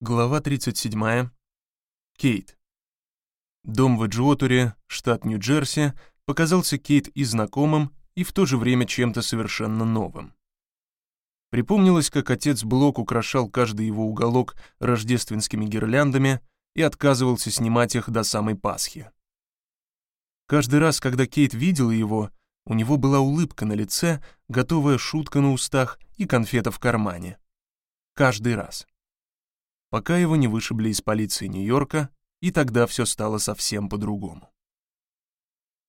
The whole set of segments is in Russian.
Глава 37. Кейт. Дом в Эджуотере, штат Нью-Джерси, показался Кейт и знакомым, и в то же время чем-то совершенно новым. Припомнилось, как отец Блок украшал каждый его уголок рождественскими гирляндами и отказывался снимать их до самой Пасхи. Каждый раз, когда Кейт видела его, у него была улыбка на лице, готовая шутка на устах и конфета в кармане. Каждый раз пока его не вышибли из полиции Нью-Йорка, и тогда все стало совсем по-другому.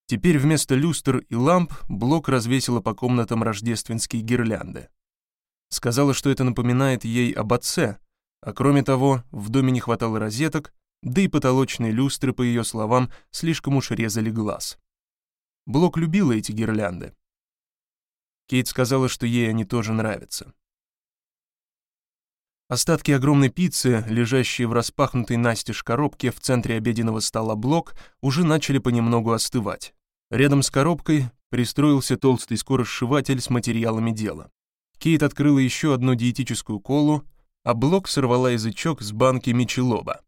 Теперь вместо люстр и ламп Блок развесила по комнатам рождественские гирлянды. Сказала, что это напоминает ей об отце, а кроме того, в доме не хватало розеток, да и потолочные люстры, по ее словам, слишком уж резали глаз. Блок любила эти гирлянды. Кейт сказала, что ей они тоже нравятся. Остатки огромной пиццы, лежащие в распахнутой настежь коробке в центре обеденного стола блок, уже начали понемногу остывать. Рядом с коробкой пристроился толстый скоросшиватель с материалами дела. Кейт открыла еще одну диетическую колу, а блок сорвала язычок с банки Мичелоба.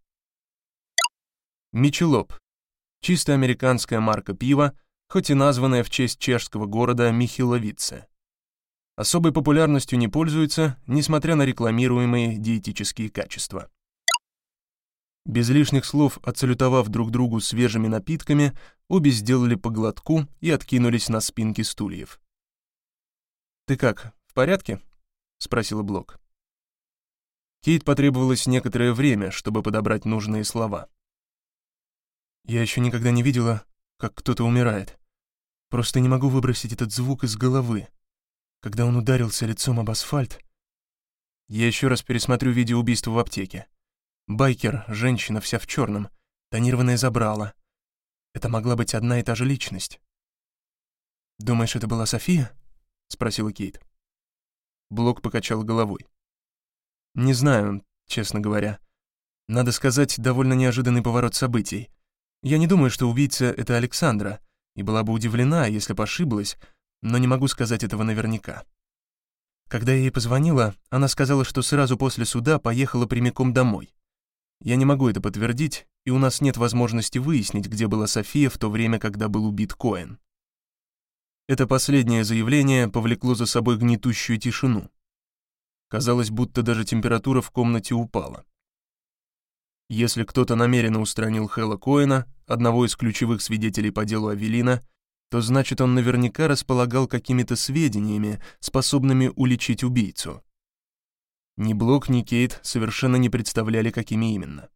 Мичелоб — чисто американская марка пива, хоть и названная в честь чешского города Михиловице особой популярностью не пользуется, несмотря на рекламируемые диетические качества. Без лишних слов, отсалютовав друг другу свежими напитками, обе сделали по глотку и откинулись на спинки стульев. «Ты как, в порядке?» — спросила Блок. Кейт потребовалось некоторое время, чтобы подобрать нужные слова. «Я еще никогда не видела, как кто-то умирает. Просто не могу выбросить этот звук из головы», когда он ударился лицом об асфальт. Я еще раз пересмотрю видео убийства в аптеке. Байкер, женщина вся в черном, тонированное забрала. Это могла быть одна и та же личность. «Думаешь, это была София?» — спросила Кейт. Блок покачал головой. «Не знаю, честно говоря. Надо сказать, довольно неожиданный поворот событий. Я не думаю, что убийца — это Александра, и была бы удивлена, если бы ошиблась, но не могу сказать этого наверняка. Когда я ей позвонила, она сказала, что сразу после суда поехала прямиком домой. Я не могу это подтвердить, и у нас нет возможности выяснить, где была София в то время, когда был убит Коэн. Это последнее заявление повлекло за собой гнетущую тишину. Казалось, будто даже температура в комнате упала. Если кто-то намеренно устранил Хэлла Коэна, одного из ключевых свидетелей по делу Авелина, то значит он наверняка располагал какими-то сведениями, способными уличить убийцу. Ни Блок, ни Кейт совершенно не представляли, какими именно.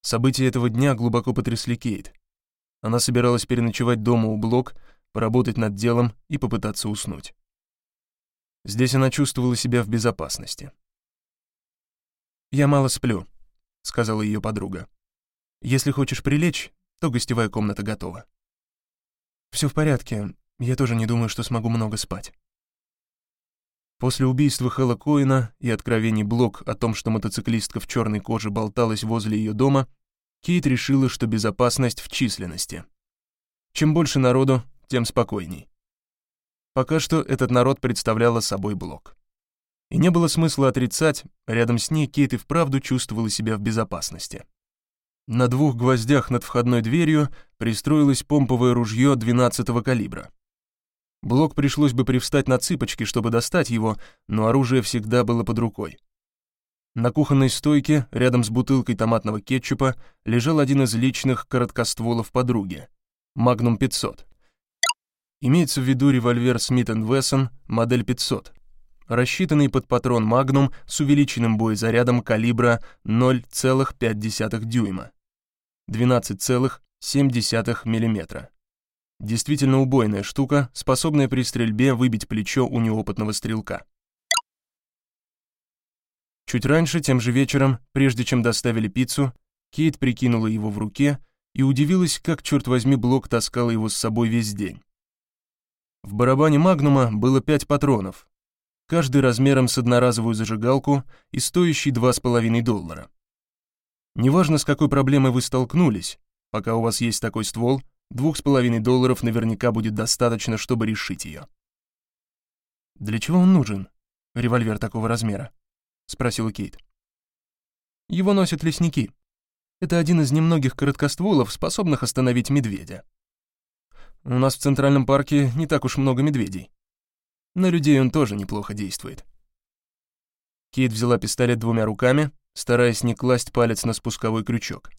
События этого дня глубоко потрясли Кейт. Она собиралась переночевать дома у Блок, поработать над делом и попытаться уснуть. Здесь она чувствовала себя в безопасности. «Я мало сплю», — сказала ее подруга. «Если хочешь прилечь, то гостевая комната готова». Все в порядке, я тоже не думаю, что смогу много спать. После убийства Хэлла Коина и откровений Блок о том, что мотоциклистка в черной коже болталась возле ее дома, Кейт решила, что безопасность в численности. Чем больше народу, тем спокойней. Пока что этот народ представляла собой Блок. И не было смысла отрицать, рядом с ней Кейт и вправду чувствовала себя в безопасности. На двух гвоздях над входной дверью пристроилось помповое ружье 12-го калибра. Блок пришлось бы привстать на цыпочки, чтобы достать его, но оружие всегда было под рукой. На кухонной стойке, рядом с бутылкой томатного кетчупа, лежал один из личных короткостволов подруги — Magnum 500. Имеется в виду револьвер Smith Wesson модель 500, рассчитанный под патрон Magnum с увеличенным боезарядом калибра 0,5 дюйма. 12,7 мм. Действительно убойная штука, способная при стрельбе выбить плечо у неопытного стрелка. Чуть раньше, тем же вечером, прежде чем доставили пиццу, Кейт прикинула его в руке и удивилась, как, черт возьми, Блок таскал его с собой весь день. В барабане Магнума было пять патронов, каждый размером с одноразовую зажигалку и стоящий 2,5 доллара. Неважно, с какой проблемой вы столкнулись, пока у вас есть такой ствол, двух с половиной долларов наверняка будет достаточно, чтобы решить ее. «Для чего он нужен, револьвер такого размера?» — спросила Кейт. Его носят лесники. Это один из немногих короткостволов, способных остановить медведя. У нас в Центральном парке не так уж много медведей. На людей он тоже неплохо действует. Кейт взяла пистолет двумя руками, стараясь не класть палец на спусковой крючок.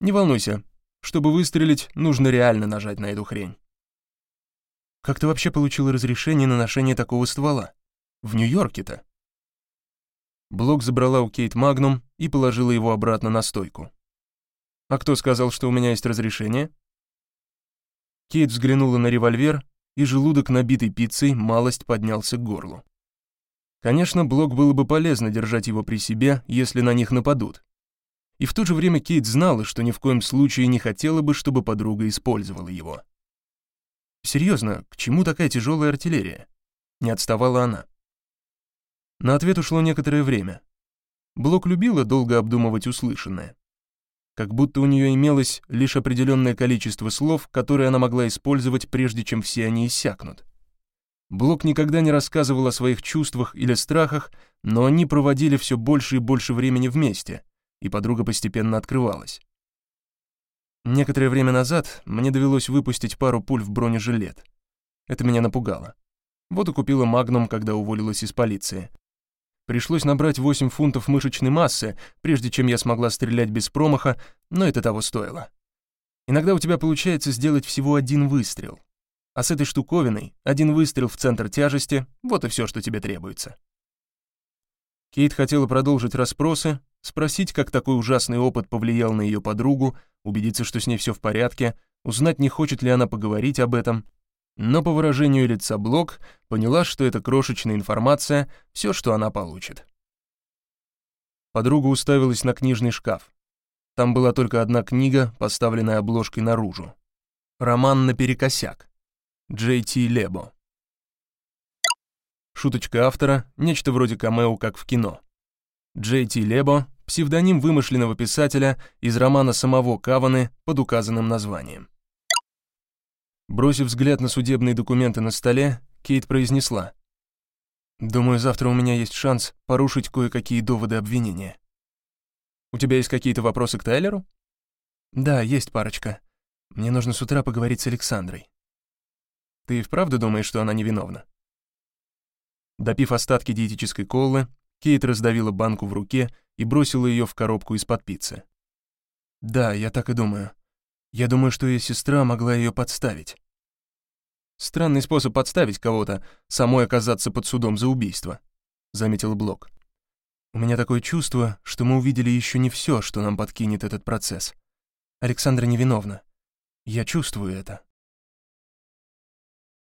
«Не волнуйся. Чтобы выстрелить, нужно реально нажать на эту хрень». «Как ты вообще получил разрешение на ношение такого ствола? В Нью-Йорке-то?» Блок забрала у Кейт Магнум и положила его обратно на стойку. «А кто сказал, что у меня есть разрешение?» Кейт взглянула на револьвер, и желудок, набитый пиццей, малость поднялся к горлу. Конечно, Блок было бы полезно держать его при себе, если на них нападут. И в то же время Кейт знала, что ни в коем случае не хотела бы, чтобы подруга использовала его. Серьезно, к чему такая тяжелая артиллерия? Не отставала она. На ответ ушло некоторое время. Блок любила долго обдумывать услышанное. Как будто у нее имелось лишь определенное количество слов, которые она могла использовать, прежде чем все они иссякнут. Блок никогда не рассказывал о своих чувствах или страхах, но они проводили все больше и больше времени вместе, и подруга постепенно открывалась. Некоторое время назад мне довелось выпустить пару пуль в бронежилет. Это меня напугало. Вот и купила «Магнум», когда уволилась из полиции. Пришлось набрать 8 фунтов мышечной массы, прежде чем я смогла стрелять без промаха, но это того стоило. Иногда у тебя получается сделать всего один выстрел. А с этой штуковиной один выстрел в центр тяжести — вот и все, что тебе требуется. Кейт хотела продолжить расспросы, спросить, как такой ужасный опыт повлиял на ее подругу, убедиться, что с ней все в порядке, узнать, не хочет ли она поговорить об этом — но по выражению лица Блок поняла, что эта крошечная информация — все, что она получит. Подруга уставилась на книжный шкаф. Там была только одна книга, поставленная обложкой наружу. Роман наперекосяк. Джей Ти Лебо. Шуточка автора, нечто вроде камео, как в кино. Джей Ти Лебо — псевдоним вымышленного писателя из романа самого Каваны под указанным названием. Бросив взгляд на судебные документы на столе, Кейт произнесла. «Думаю, завтра у меня есть шанс порушить кое-какие доводы обвинения». «У тебя есть какие-то вопросы к Тайлеру?» «Да, есть парочка. Мне нужно с утра поговорить с Александрой». «Ты вправду думаешь, что она невиновна?» Допив остатки диетической колы, Кейт раздавила банку в руке и бросила ее в коробку из-под пиццы. «Да, я так и думаю. Я думаю, что ее сестра могла ее подставить. Странный способ подставить кого-то, самой оказаться под судом за убийство, заметил Блок. У меня такое чувство, что мы увидели еще не все, что нам подкинет этот процесс. Александра невиновна. Я чувствую это.